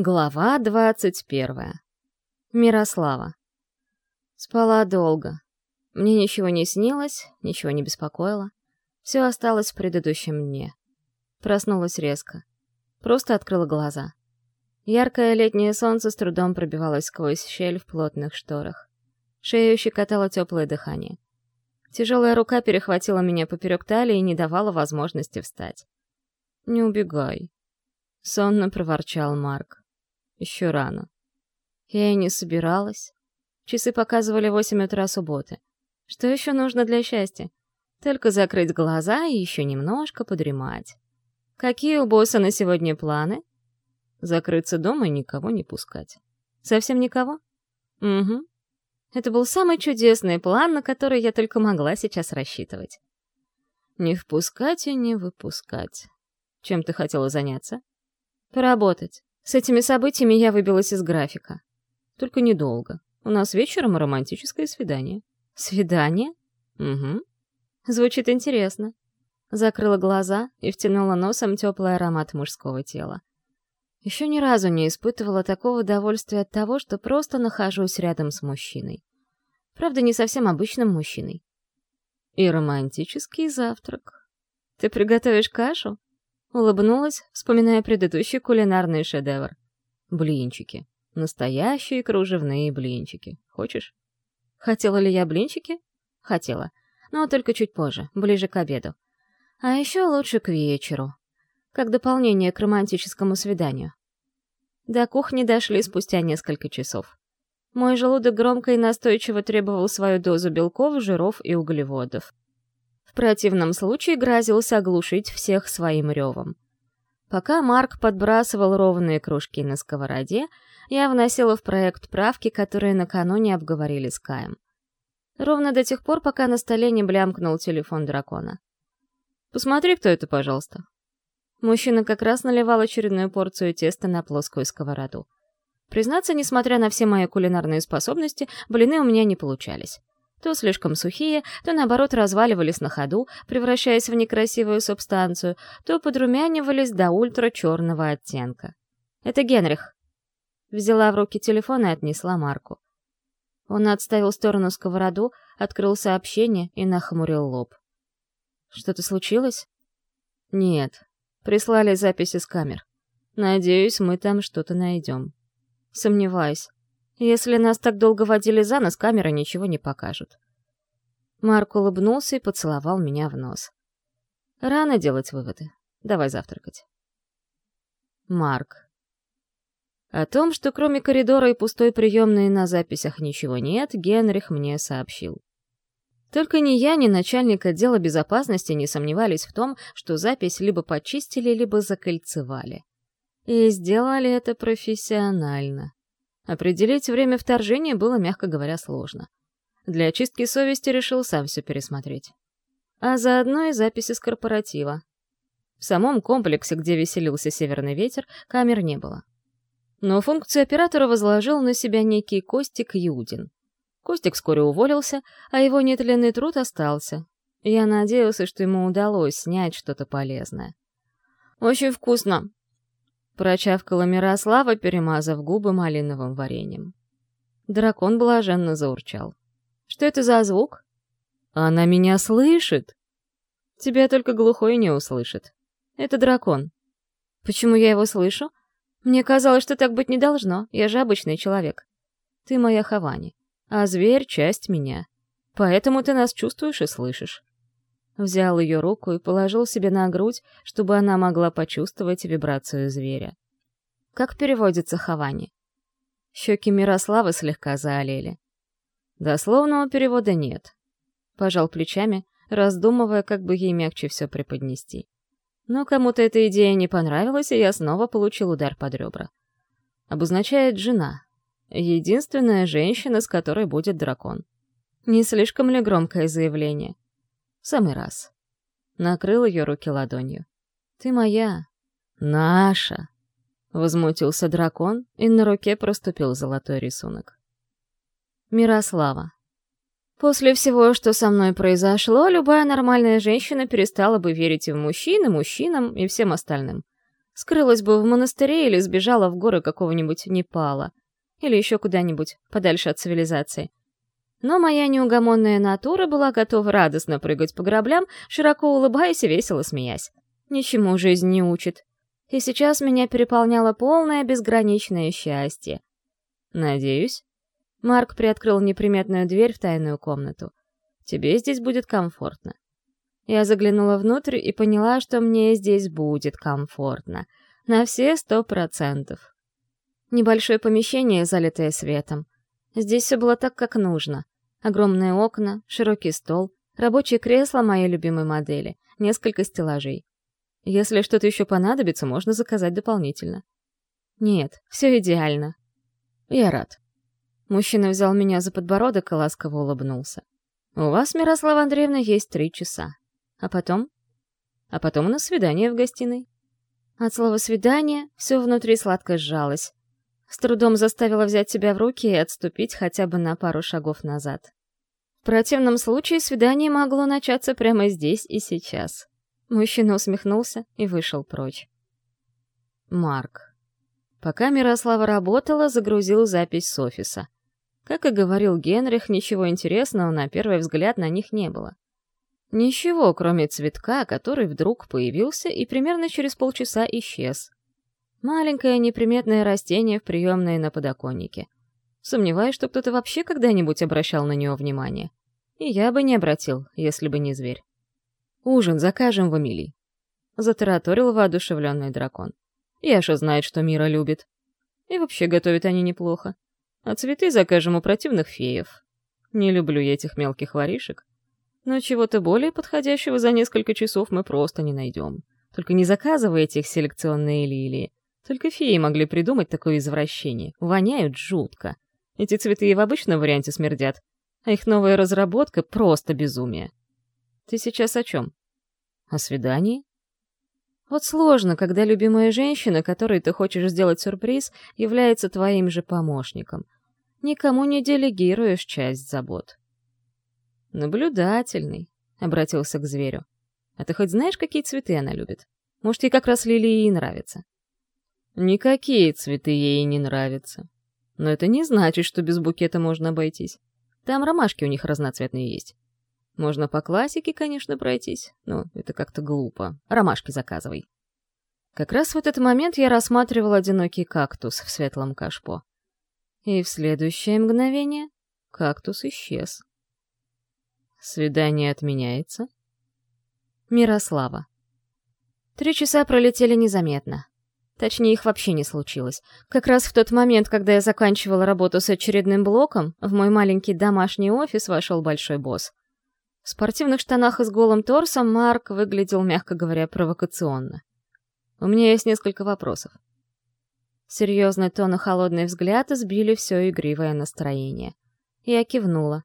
Глава двадцать первая. Мирослава. Спала долго. Мне ничего не снилось, ничего не беспокоило. Все осталось в предыдущем дне. Проснулась резко. Просто открыла глаза. Яркое летнее солнце с трудом пробивалось сквозь щель в плотных шторах. Шею щекотало теплое дыхание. Тяжелая рука перехватила меня поперек талии и не давала возможности встать. «Не убегай», — сонно проворчал Марк. Еще рано. Я и не собиралась. Часы показывали восемь утра субботы. Что еще нужно для счастья? Только закрыть глаза и еще немножко подремать. Какие у босса на сегодня планы? Закрыться дома и никого не пускать. Совсем никого? Угу. Это был самый чудесный план, на который я только могла сейчас рассчитывать. Не впускать и не выпускать. Чем ты хотела заняться? Поработать. С этими событиями я выбилась из графика. Только недолго. У нас вечером романтическое свидание. Свидание? Угу. Звучит интересно. Закрыла глаза и втянула носом теплый аромат мужского тела. Еще ни разу не испытывала такого удовольствия от того, что просто нахожусь рядом с мужчиной. Правда, не совсем обычным мужчиной. И романтический завтрак. Ты приготовишь кашу? Улыбнулась, вспоминая предыдущий кулинарный шедевр. Блинчики. Настоящие кружевные блинчики. Хочешь? Хотела ли я блинчики? Хотела. Но только чуть позже, ближе к обеду. А еще лучше к вечеру. Как дополнение к романтическому свиданию. До кухни дошли спустя несколько часов. Мой желудок громко и настойчиво требовал свою дозу белков, жиров и углеводов. В противном случае грозился оглушить всех своим ревом. Пока Марк подбрасывал ровные кружки на сковороде, я вносила в проект правки, которые накануне обговорили с Каем. Ровно до тех пор, пока на столе не блямкнул телефон дракона. «Посмотри, кто это, пожалуйста». Мужчина как раз наливал очередную порцию теста на плоскую сковороду. Признаться, несмотря на все мои кулинарные способности, блины у меня не получались. То слишком сухие, то, наоборот, разваливались на ходу, превращаясь в некрасивую субстанцию, то подрумянивались до ультра-черного оттенка. «Это Генрих». Взяла в руки телефон и отнесла Марку. Он отставил сторону сковороду, открыл сообщение и нахмурил лоб. «Что-то случилось?» «Нет. Прислали записи с камер. Надеюсь, мы там что-то найдем». «Сомневаюсь. Если нас так долго водили за нос, камера ничего не покажет. Марк улыбнулся и поцеловал меня в нос. Рано делать выводы. Давай завтракать. Марк. О том, что кроме коридора и пустой приемной на записях ничего нет, Генрих мне сообщил. Только ни я, ни начальник отдела безопасности не сомневались в том, что запись либо почистили, либо закольцевали. И сделали это профессионально. Определить время вторжения было, мягко говоря, сложно. Для очистки совести решил сам все пересмотреть. А заодно и записи с корпоратива. В самом комплексе, где веселился северный ветер, камер не было. Но функцию оператора возложил на себя некий Костик Юдин. Костик вскоре уволился, а его нетленный труд остался. Я надеялся, что ему удалось снять что-то полезное. «Очень вкусно», Прочавкала Мирослава, перемазав губы малиновым вареньем. Дракон блаженно заурчал. «Что это за звук?» «Она меня слышит!» «Тебя только глухой не услышит. Это дракон». «Почему я его слышу? Мне казалось, что так быть не должно. Я же обычный человек. Ты моя Хавани, а зверь — часть меня. Поэтому ты нас чувствуешь и слышишь взял ее руку и положил себе на грудь, чтобы она могла почувствовать вибрацию зверя. Как переводится хавани? Щеки Мирославы слегка заолели. Дословного перевода нет. Пожал плечами, раздумывая, как бы ей мягче все преподнести. Но кому-то эта идея не понравилась, и я снова получил удар под ребра. Обозначает жена. Единственная женщина, с которой будет дракон. Не слишком ли громкое заявление? самый раз. Накрыл ее руки ладонью. «Ты моя. Наша!» Возмутился дракон, и на руке проступил золотой рисунок. Мирослава. После всего, что со мной произошло, любая нормальная женщина перестала бы верить и в мужчин, и мужчинам, и всем остальным. Скрылась бы в монастыре или сбежала в горы какого-нибудь Непала. Или еще куда-нибудь, подальше от цивилизации. Но моя неугомонная натура была готова радостно прыгать по граблям, широко улыбаясь и весело смеясь. Ничему жизнь не учит. И сейчас меня переполняло полное безграничное счастье. «Надеюсь?» Марк приоткрыл неприметную дверь в тайную комнату. «Тебе здесь будет комфортно». Я заглянула внутрь и поняла, что мне здесь будет комфортно. На все сто процентов. Небольшое помещение, залитое светом. Здесь все было так, как нужно. Огромные окна, широкий стол, рабочее кресло моей любимой модели, несколько стеллажей. Если что-то еще понадобится, можно заказать дополнительно. Нет, все идеально. Я рад. Мужчина взял меня за подбородок и ласково улыбнулся. «У вас, Мирослава Андреевна, есть три часа. А потом?» «А потом у нас свидание в гостиной». От слова «свидание» все внутри сладко сжалось, с трудом заставила взять себя в руки и отступить хотя бы на пару шагов назад. В противном случае свидание могло начаться прямо здесь и сейчас. Мужчина усмехнулся и вышел прочь. Марк. Пока Мирослава работала, загрузил запись с офиса. Как и говорил Генрих, ничего интересного на первый взгляд на них не было. Ничего, кроме цветка, который вдруг появился и примерно через полчаса исчез, Маленькое неприметное растение в приемной на подоконнике. Сомневаюсь, что кто-то вообще когда-нибудь обращал на него внимание. И я бы не обратил, если бы не зверь. «Ужин закажем в Амелии. — затараторил воодушевленный дракон. «Яша знает, что Мира любит. И вообще готовят они неплохо. А цветы закажем у противных феев. Не люблю я этих мелких воришек. Но чего-то более подходящего за несколько часов мы просто не найдем. Только не заказывайте их селекционные лилии. Только феи могли придумать такое извращение. Воняют жутко. Эти цветы и в обычном варианте смердят. А их новая разработка — просто безумие. Ты сейчас о чем? О свидании? Вот сложно, когда любимая женщина, которой ты хочешь сделать сюрприз, является твоим же помощником. Никому не делегируешь часть забот. «Наблюдательный», — обратился к зверю. «А ты хоть знаешь, какие цветы она любит? Может, ей как раз лилии и нравятся?» Никакие цветы ей не нравятся. Но это не значит, что без букета можно обойтись. Там ромашки у них разноцветные есть. Можно по классике, конечно, пройтись, но это как-то глупо. Ромашки заказывай. Как раз в этот момент я рассматривал одинокий кактус в светлом кашпо. И в следующее мгновение кактус исчез. Свидание отменяется. Мирослава. Три часа пролетели незаметно. Точнее, их вообще не случилось. Как раз в тот момент, когда я заканчивала работу с очередным блоком, в мой маленький домашний офис вошел большой босс. В спортивных штанах и с голым торсом Марк выглядел, мягко говоря, провокационно. «У меня есть несколько вопросов». Серьезный тон и холодный взгляд сбили все игривое настроение. Я кивнула.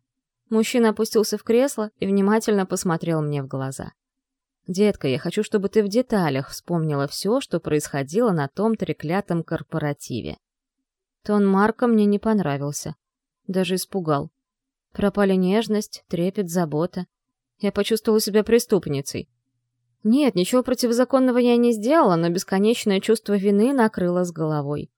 Мужчина опустился в кресло и внимательно посмотрел мне в глаза. Детка, я хочу, чтобы ты в деталях вспомнила все, что происходило на том треклятом корпоративе. Тон Марка мне не понравился. Даже испугал. Пропали нежность, трепет, забота. Я почувствовала себя преступницей. Нет, ничего противозаконного я не сделала, но бесконечное чувство вины накрыло с головой.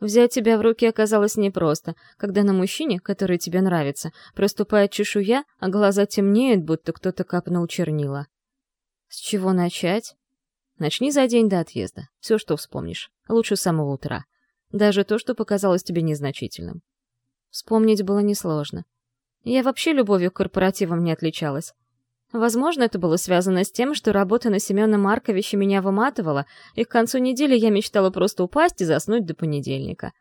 Взять тебя в руки оказалось непросто, когда на мужчине, который тебе нравится, проступает чешуя, а глаза темнеют, будто кто-то капнул чернила. С чего начать? Начни за день до отъезда. Все, что вспомнишь. Лучше с самого утра. Даже то, что показалось тебе незначительным. Вспомнить было несложно. Я вообще любовью к корпоративам не отличалась. Возможно, это было связано с тем, что работа на Семена Марковича меня выматывала, и к концу недели я мечтала просто упасть и заснуть до понедельника.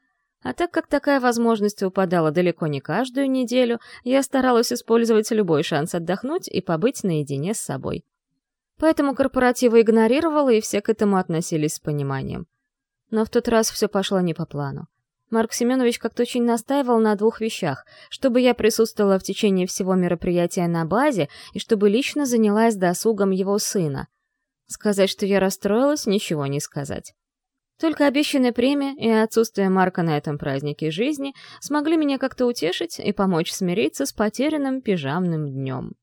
А так как такая возможность упадала далеко не каждую неделю, я старалась использовать любой шанс отдохнуть и побыть наедине с собой. Поэтому корпоративы игнорировала, и все к этому относились с пониманием. Но в тот раз все пошло не по плану. Марк Семенович как-то очень настаивал на двух вещах, чтобы я присутствовала в течение всего мероприятия на базе и чтобы лично занялась досугом его сына. Сказать, что я расстроилась, ничего не сказать. Только обещанная премия и отсутствие Марка на этом празднике жизни смогли меня как-то утешить и помочь смириться с потерянным пижамным днем.